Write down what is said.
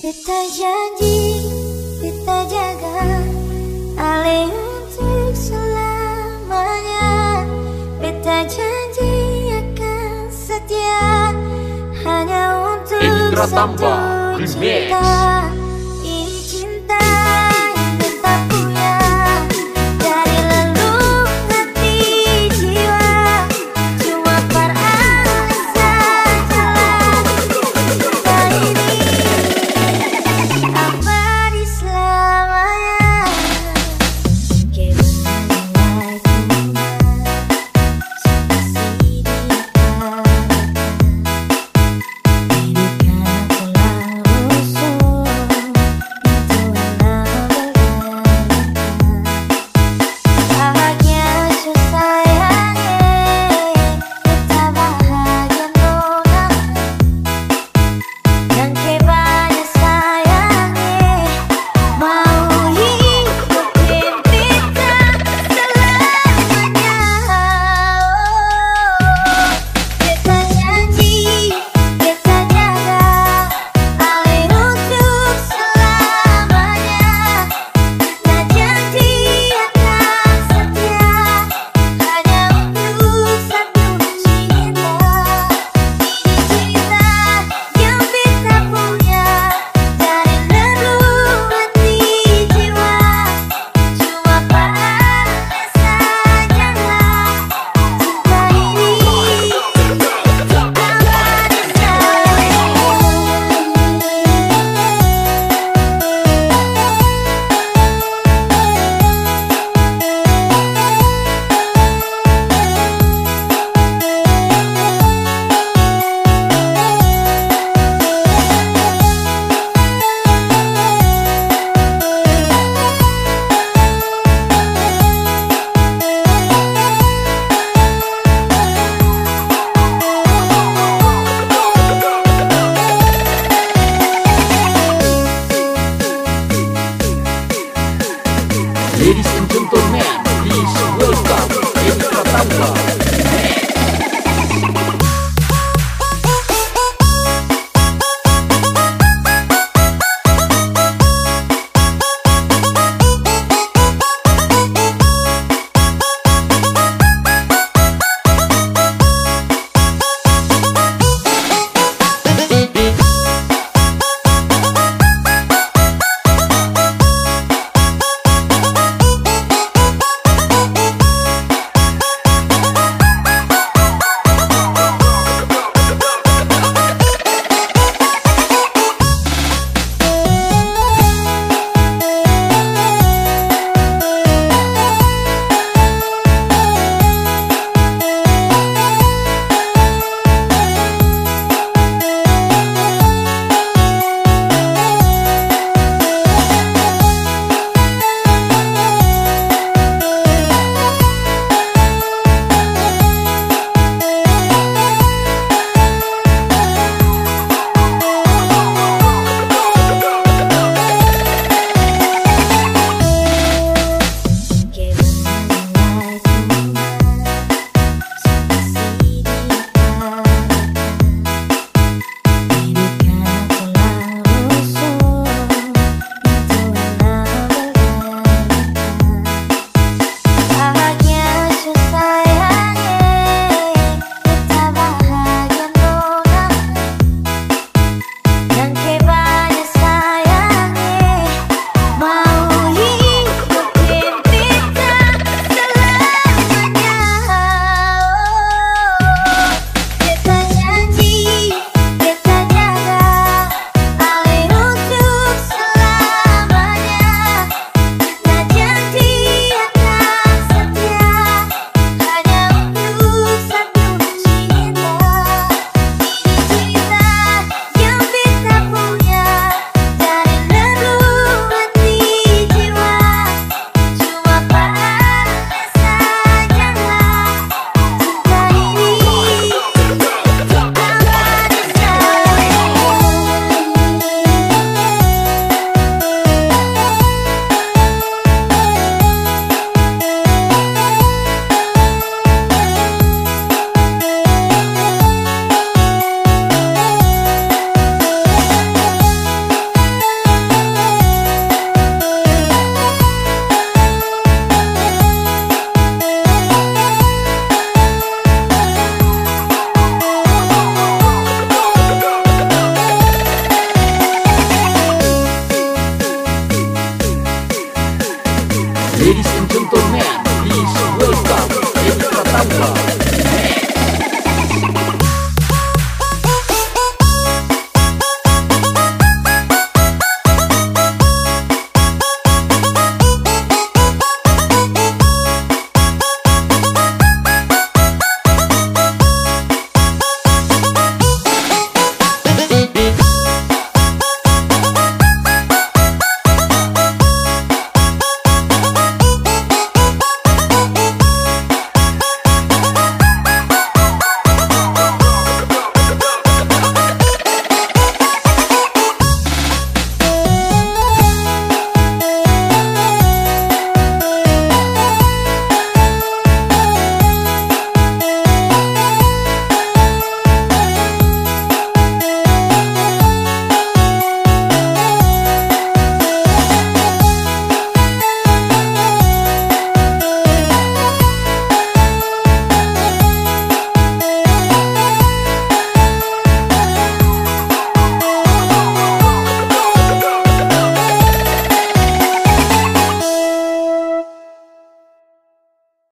Kita janji, kita jaga Ale untuk selamanya Kita janji akan setia Hanya untuk Indra satu cinta Remix.